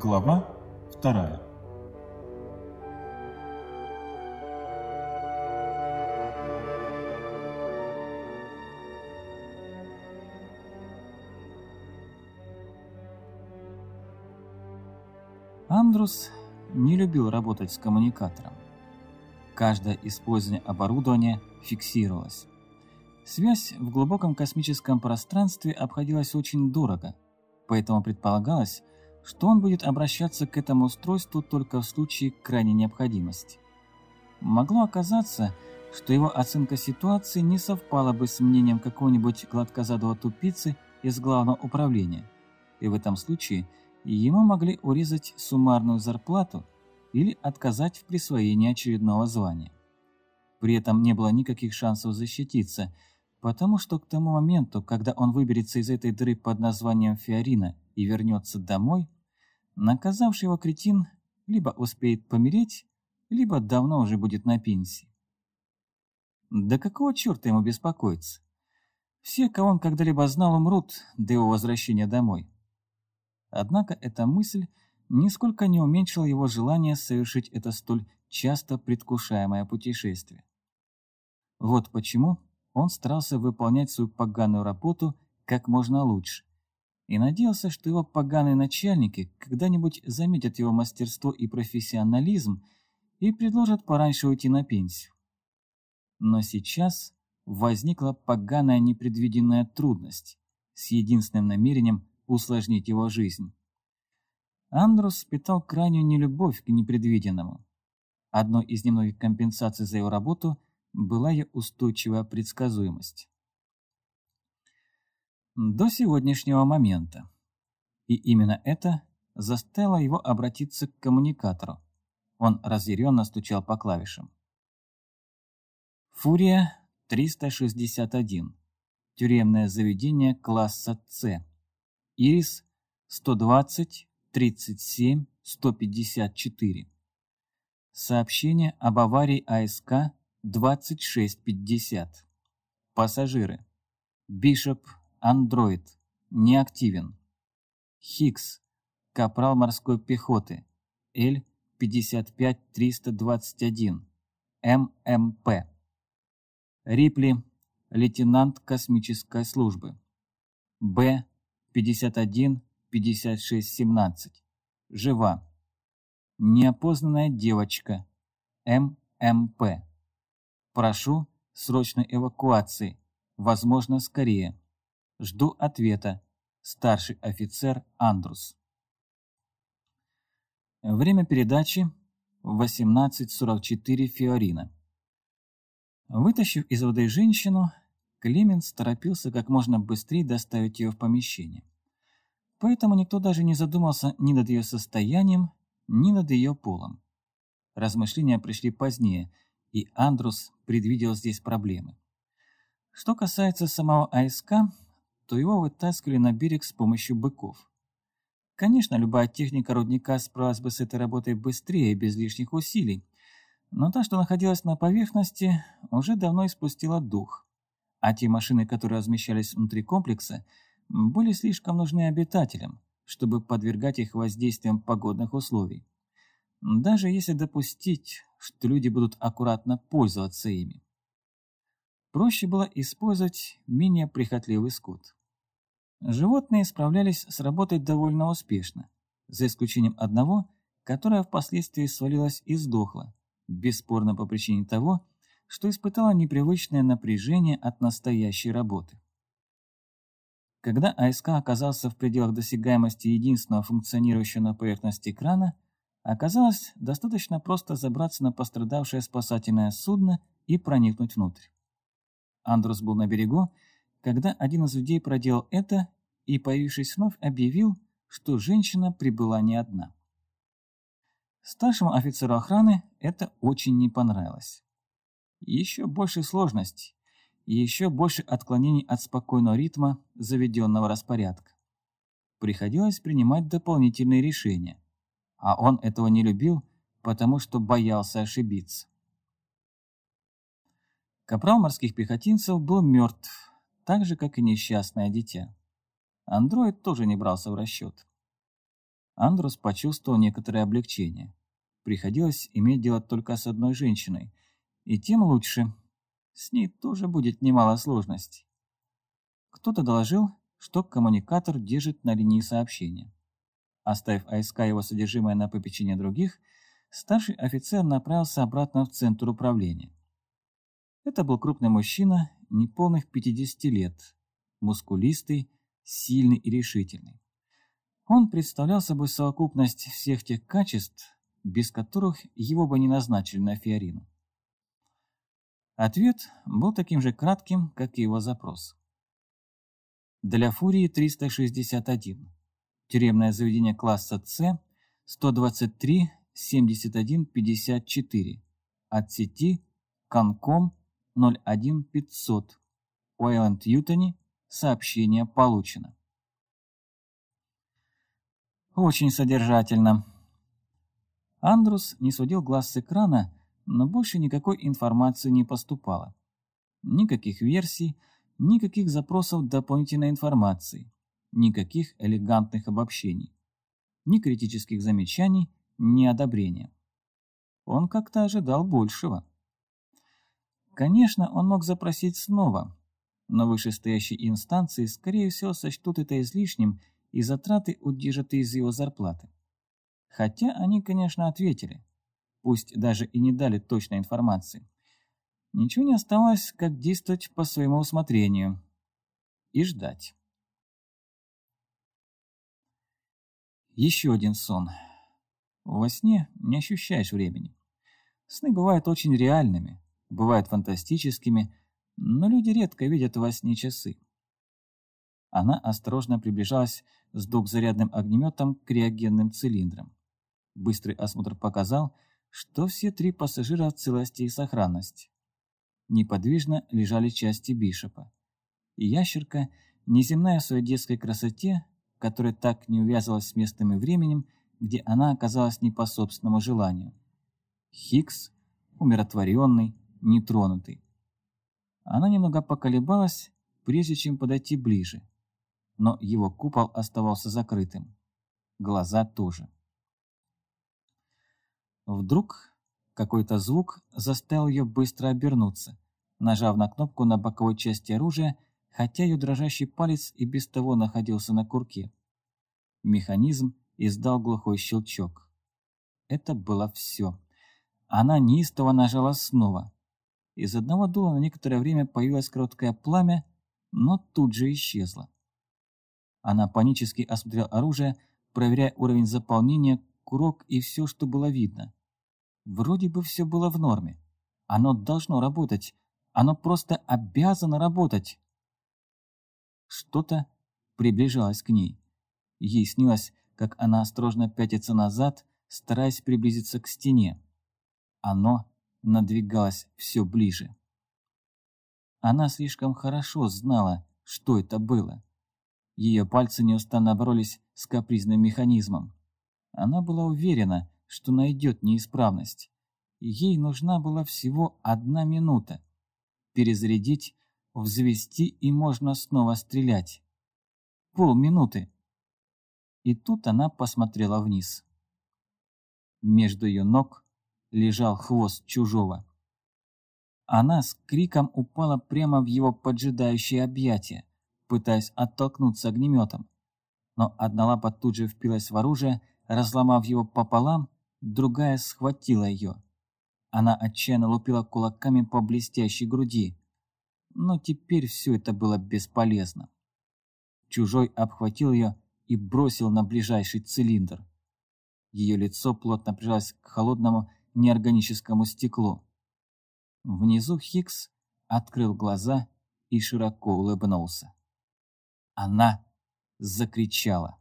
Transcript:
Глава вторая Андрус не любил работать с коммуникатором. Каждое использование оборудования фиксировалось. Связь в глубоком космическом пространстве обходилась очень дорого, поэтому предполагалось, что он будет обращаться к этому устройству только в случае крайней необходимости. Могло оказаться, что его оценка ситуации не совпала бы с мнением какого-нибудь гладкозадого тупицы из главного управления, и в этом случае ему могли урезать суммарную зарплату или отказать в присвоении очередного звания. При этом не было никаких шансов защититься – Потому что к тому моменту, когда он выберется из этой дыры под названием Фиорина и вернется домой, наказавший его кретин либо успеет помереть, либо давно уже будет на пенсии. Да какого черта ему беспокоиться? Все, кого он когда-либо знал, умрут до его возвращения домой. Однако эта мысль нисколько не уменьшила его желание совершить это столь часто предвкушаемое путешествие. Вот почему он старался выполнять свою поганую работу как можно лучше и надеялся, что его поганые начальники когда-нибудь заметят его мастерство и профессионализм и предложат пораньше уйти на пенсию. Но сейчас возникла поганая непредвиденная трудность с единственным намерением усложнить его жизнь. Андрус питал крайнюю нелюбовь к непредвиденному. Одной из немногих компенсаций за его работу была ее устойчивая предсказуемость. До сегодняшнего момента. И именно это заставило его обратиться к коммуникатору. Он разъяренно стучал по клавишам. Фурия 361. Тюремное заведение класса С. Ирис 120 37 154. Сообщение об аварии АСК 2650. Пассажиры. Бишоп, андроид, неактивен. Хикс, капрал морской пехоты, Л-55321, ММП. Рипли, лейтенант космической службы, Б-51-5617, жива. Неопознанная девочка, ММП. Прошу срочной эвакуации. Возможно, скорее. Жду ответа. Старший офицер Андрус. Время передачи 18.44 Фиорина. Вытащив из воды женщину, Клеменс торопился как можно быстрее доставить ее в помещение. Поэтому никто даже не задумался ни над ее состоянием, ни над ее полом. Размышления пришли позднее – и Андрус предвидел здесь проблемы. Что касается самого АСК, то его вытаскивали на берег с помощью быков. Конечно, любая техника рудника справилась бы с этой работой быстрее и без лишних усилий, но та, что находилась на поверхности, уже давно испустила дух. А те машины, которые размещались внутри комплекса, были слишком нужны обитателям, чтобы подвергать их воздействиям погодных условий. Даже если допустить, что люди будут аккуратно пользоваться ими. Проще было использовать менее прихотливый скот. Животные справлялись с работой довольно успешно, за исключением одного, которое впоследствии свалилось и сдохло, бесспорно по причине того, что испытало непривычное напряжение от настоящей работы. Когда АСК оказался в пределах досягаемости единственного функционирующего на поверхности экрана, Оказалось, достаточно просто забраться на пострадавшее спасательное судно и проникнуть внутрь. Андрус был на берегу, когда один из людей проделал это и, появившись вновь, объявил, что женщина прибыла не одна. Старшему офицеру охраны это очень не понравилось. Еще больше сложностей, еще больше отклонений от спокойного ритма заведенного распорядка. Приходилось принимать дополнительные решения – а он этого не любил, потому что боялся ошибиться. Капрал морских пехотинцев был мертв, так же, как и несчастное дитя. Андроид тоже не брался в расчет. Андрус почувствовал некоторое облегчение. Приходилось иметь дело только с одной женщиной, и тем лучше. С ней тоже будет немало сложностей. Кто-то доложил, что коммуникатор держит на линии сообщения. Оставив АСК его содержимое на попечение других, старший офицер направился обратно в центр управления. Это был крупный мужчина, неполных 50 лет, мускулистый, сильный и решительный. Он представлял собой совокупность всех тех качеств, без которых его бы не назначили на Фиорину. Ответ был таким же кратким, как и его запрос. Для Фурии 361. Тюремное заведение класса С 123 71 54. От сети Конком 01500. Уэйленд Ютони. Сообщение получено. Очень содержательно. Андрус не сводил глаз с экрана, но больше никакой информации не поступало. Никаких версий, никаких запросов дополнительной информации, никаких элегантных обобщений, ни критических замечаний, ни одобрения. Он как-то ожидал большего. Конечно, он мог запросить снова, но вышестоящие инстанции, скорее всего, сочтут это излишним и затраты удержат из его зарплаты. Хотя они, конечно, ответили, пусть даже и не дали точной информации. Ничего не оставалось, как действовать по своему усмотрению и ждать. Еще один сон. Во сне не ощущаешь времени. Сны бывают очень реальными, бывают фантастическими, но люди редко видят во сне часы. Она осторожно приближалась с двухзарядным огнеметом к криогенным цилиндрам. Быстрый осмотр показал, что все три пассажира в целости и сохранности. Неподвижно лежали части Бишопа. И ящерка, неземная в своей детской красоте, которая так не увязывалась с местом и временем, где она оказалась не по собственному желанию. Хикс, умиротворенный, нетронутый. Она немного поколебалась, прежде чем подойти ближе, но его купол оставался закрытым. Глаза тоже. Вдруг какой-то звук заставил ее быстро обернуться, нажав на кнопку на боковой части оружия, хотя ее дрожащий палец и без того находился на курке. Механизм издал глухой щелчок. Это было все. Она неистово нажала снова. Из одного дула на некоторое время появилось короткое пламя, но тут же исчезло. Она панически осмотрела оружие, проверяя уровень заполнения, курок и все, что было видно. Вроде бы все было в норме. Оно должно работать. Оно просто обязано работать. Что-то приближалось к ней. Ей снилось, как она осторожно пятится назад, стараясь приблизиться к стене. Оно надвигалось все ближе. Она слишком хорошо знала, что это было. Ее пальцы неустанно боролись с капризным механизмом. Она была уверена, что найдет неисправность. Ей нужна была всего одна минута. Перезарядить, взвести и можно снова стрелять. Полминуты. И тут она посмотрела вниз. Между ее ног лежал хвост чужого. Она с криком упала прямо в его поджидающее объятие, пытаясь оттолкнуться огнеметом. Но одна лапа тут же впилась в оружие, разломав его пополам, другая схватила ее. Она отчаянно лупила кулаками по блестящей груди. Но теперь все это было бесполезно. Чужой обхватил ее и бросил на ближайший цилиндр. Ее лицо плотно прижалось к холодному неорганическому стеклу. Внизу Хикс открыл глаза и широко улыбнулся. Она закричала.